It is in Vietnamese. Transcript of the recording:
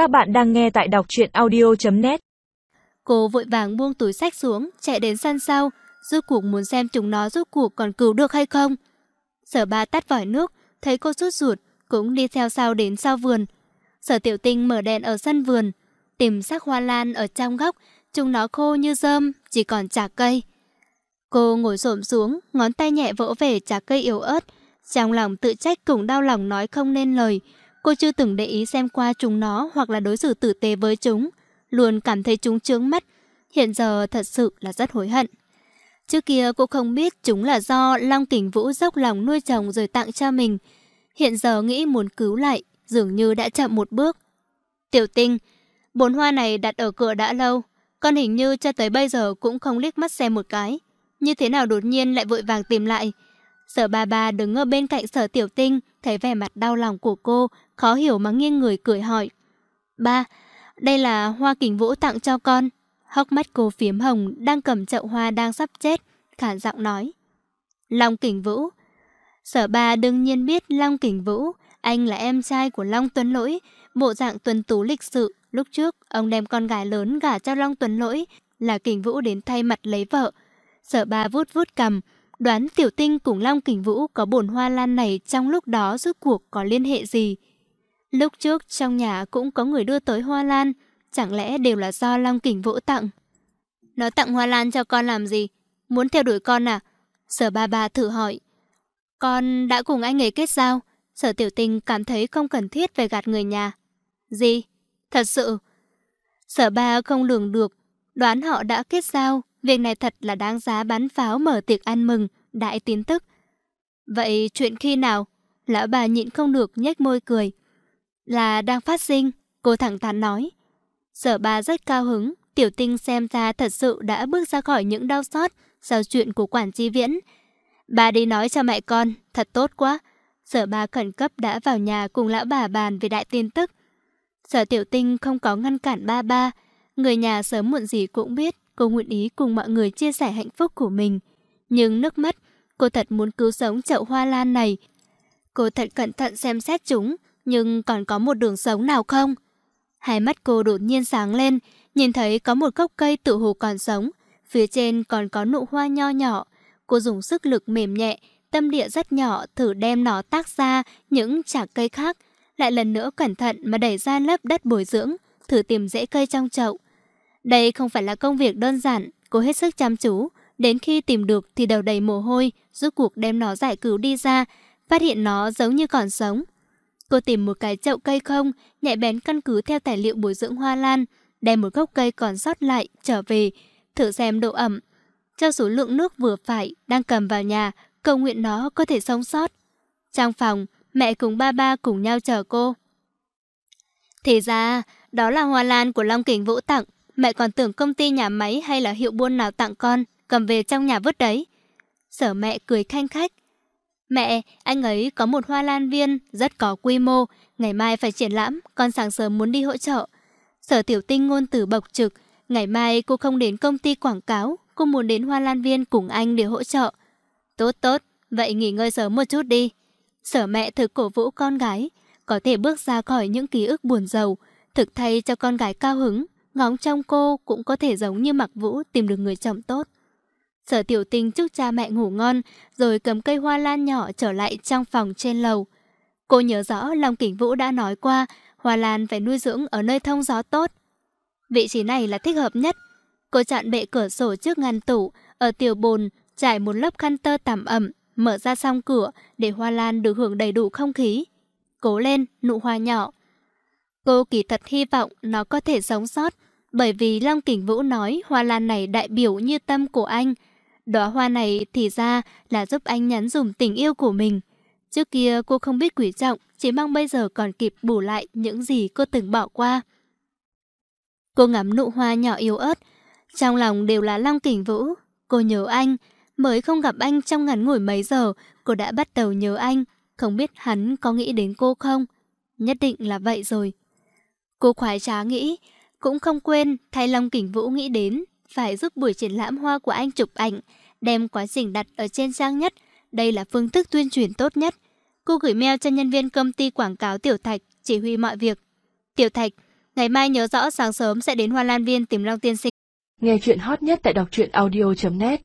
Các bạn đang nghe tại đọc truyện audio.net Cô vội vàng buông túi sách xuống, chạy đến sân sau, rút cuộc muốn xem chúng nó rút cuộc còn cứu được hay không. Sở ba tắt vòi nước, thấy cô rút ruột, cũng đi theo sau đến sau vườn. Sở tiểu tinh mở đèn ở sân vườn, tìm sắc hoa lan ở trong góc, chúng nó khô như rơm, chỉ còn chả cây. Cô ngồi xổm xuống, ngón tay nhẹ vỗ về chả cây yếu ớt, trong lòng tự trách cũng đau lòng nói không nên lời. Cô chưa từng để ý xem qua chúng nó hoặc là đối xử tử tế với chúng, luôn cảm thấy chúng chướng mắt. Hiện giờ thật sự là rất hối hận. Trước kia cô không biết chúng là do Long Kình Vũ dốc lòng nuôi chồng rồi tặng cho mình. Hiện giờ nghĩ muốn cứu lại, dường như đã chậm một bước. Tiểu tinh, bốn hoa này đặt ở cửa đã lâu, con hình như cho tới bây giờ cũng không liếc mắt xem một cái. Như thế nào đột nhiên lại vội vàng tìm lại. Sở bà bà đứng ở bên cạnh sở tiểu tinh, thấy vẻ mặt đau lòng của cô, khó hiểu mà nghiêng người cười hỏi. Ba, đây là hoa kình vũ tặng cho con. Hốc mắt cô phiếm hồng đang cầm chậu hoa đang sắp chết, khản giọng nói. Long kình vũ. Sở ba đương nhiên biết Long kình vũ, anh là em trai của Long Tuấn Lỗi, bộ dạng tuấn tú lịch sự. Lúc trước, ông đem con gái lớn gả cho Long Tuấn Lỗi, là kình vũ đến thay mặt lấy vợ. Sở ba vút vút cầm, đoán tiểu tinh cùng Long Kình Vũ có bồn hoa lan này trong lúc đó rốt cuộc có liên hệ gì. Lúc trước trong nhà cũng có người đưa tới hoa lan, chẳng lẽ đều là do Long Kình Vũ tặng. Nó tặng hoa lan cho con làm gì? Muốn theo đuổi con à? Sở ba ba thử hỏi. Con đã cùng anh ấy kết giao. Sở tiểu tinh cảm thấy không cần thiết về gạt người nhà. Gì? Thật sự. Sở ba không lường được. Đoán họ đã kết giao. Việc này thật là đáng giá bắn pháo mở tiệc ăn mừng, đại tín tức. Vậy chuyện khi nào? Lão bà nhịn không được nhếch môi cười. Là đang phát sinh, cô thẳng thắn nói. Sở bà rất cao hứng, tiểu tinh xem ra thật sự đã bước ra khỏi những đau xót sau chuyện của quản tri viễn. Bà đi nói cho mẹ con, thật tốt quá. Sở bà khẩn cấp đã vào nhà cùng lão bà bàn về đại tin tức. Sở tiểu tinh không có ngăn cản ba ba, người nhà sớm muộn gì cũng biết cô nguyện ý cùng mọi người chia sẻ hạnh phúc của mình. Nhưng nước mắt, cô thật muốn cứu sống chậu hoa lan này. Cô thật cẩn thận xem xét chúng, nhưng còn có một đường sống nào không? Hai mắt cô đột nhiên sáng lên, nhìn thấy có một gốc cây tự hồ còn sống. Phía trên còn có nụ hoa nho nhỏ. Cô dùng sức lực mềm nhẹ, tâm địa rất nhỏ thử đem nó tác ra những chạc cây khác. Lại lần nữa cẩn thận mà đẩy ra lớp đất bồi dưỡng, thử tìm rễ cây trong chậu. Đây không phải là công việc đơn giản, cô hết sức chăm chú. Đến khi tìm được thì đầu đầy mồ hôi, rút cuộc đem nó giải cứu đi ra, phát hiện nó giống như còn sống. Cô tìm một cái chậu cây không, nhạy bén căn cứ theo tài liệu bồi dưỡng hoa lan, đem một gốc cây còn sót lại trở về, thử xem độ ẩm. Cho số lượng nước vừa phải, đang cầm vào nhà, cầu nguyện nó có thể sống sót. Trong phòng, mẹ cùng ba ba cùng nhau chờ cô. Thì ra, đó là hoa lan của Long Kình Vũ tặng, Mẹ còn tưởng công ty nhà máy hay là hiệu buôn nào tặng con, cầm về trong nhà vứt đấy. Sở mẹ cười khanh khách. Mẹ, anh ấy có một hoa lan viên, rất có quy mô, ngày mai phải triển lãm, con sáng sớm muốn đi hỗ trợ. Sở tiểu tinh ngôn từ bộc trực, ngày mai cô không đến công ty quảng cáo, cô muốn đến hoa lan viên cùng anh để hỗ trợ. Tốt tốt, vậy nghỉ ngơi sớm một chút đi. Sở mẹ thực cổ vũ con gái, có thể bước ra khỏi những ký ức buồn giàu, thực thay cho con gái cao hứng, ngóng trong cô cũng có thể giống như mặc vũ tìm được người chồng tốt. Sở tiểu tinh chúc cha mẹ ngủ ngon, rồi cầm cây hoa lan nhỏ trở lại trong phòng trên lầu. Cô nhớ rõ Long Kỳnh Vũ đã nói qua, hoa lan phải nuôi dưỡng ở nơi thông gió tốt. Vị trí này là thích hợp nhất. Cô chặn bệ cửa sổ trước ngăn tủ, ở tiểu bồn, trải một lớp khăn tơ tẩm ẩm, mở ra xong cửa để hoa lan được hưởng đầy đủ không khí. Cố lên, nụ hoa nhỏ. Cô kỳ thật hy vọng nó có thể sống sót, bởi vì Long Kình Vũ nói hoa lan này đại biểu như tâm của anh. Đóa hoa này thì ra là giúp anh nhắn dùm tình yêu của mình. Trước kia cô không biết quý trọng, chỉ mong bây giờ còn kịp bù lại những gì cô từng bỏ qua. Cô ngắm nụ hoa nhỏ yếu ớt, trong lòng đều là Long Kình Vũ. Cô nhớ anh, mới không gặp anh trong ngắn ngủi mấy giờ, cô đã bắt đầu nhớ anh, không biết hắn có nghĩ đến cô không? Nhất định là vậy rồi. Cô khoái trá nghĩ, cũng không quên thay Long Kình Vũ nghĩ đến, phải giúp buổi triển lãm hoa của anh chụp ảnh, đem quá trình đặt ở trên trang nhất. Đây là phương thức tuyên truyền tốt nhất. Cô gửi mail cho nhân viên công ty quảng cáo Tiểu Thạch, chỉ huy mọi việc. Tiểu Thạch, Ngày mai nhớ rõ sáng sớm sẽ đến Hoa Lan Viên tìm Long Tiên Sinh. Nghe chuyện hot nhất tại đọc truyện audio.net